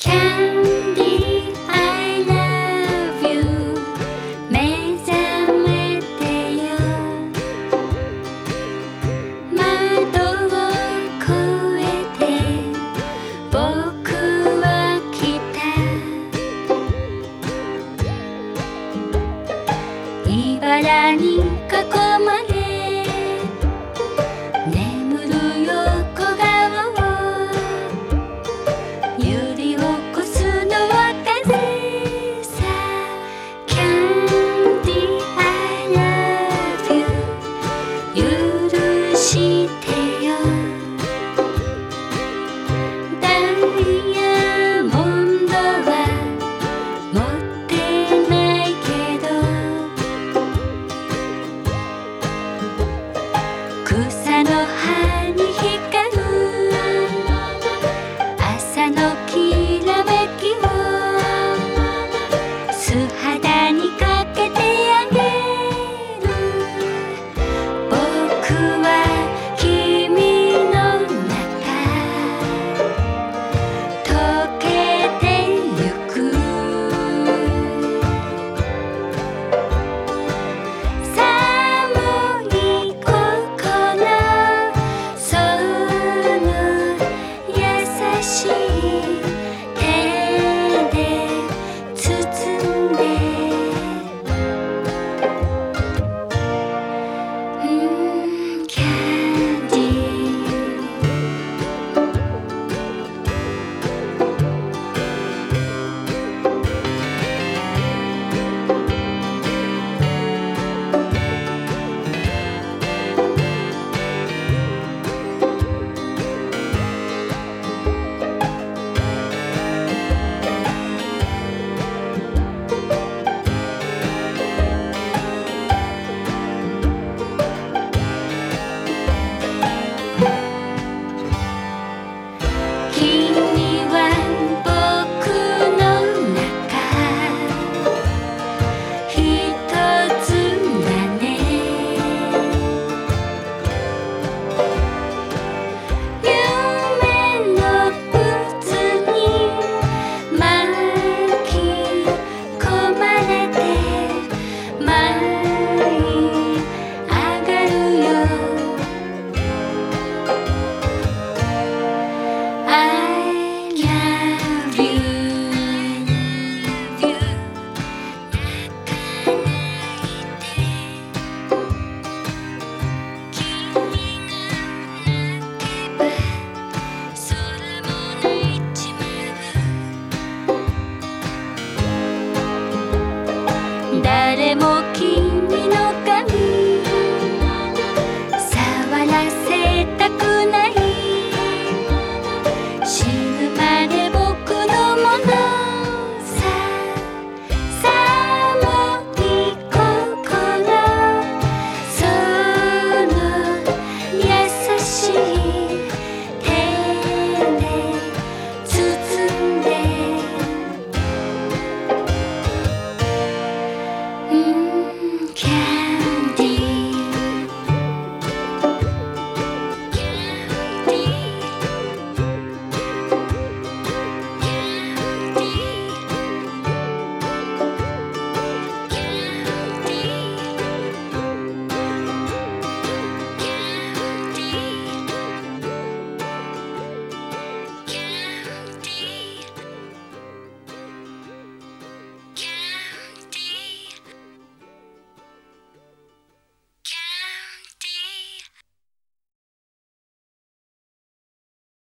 Can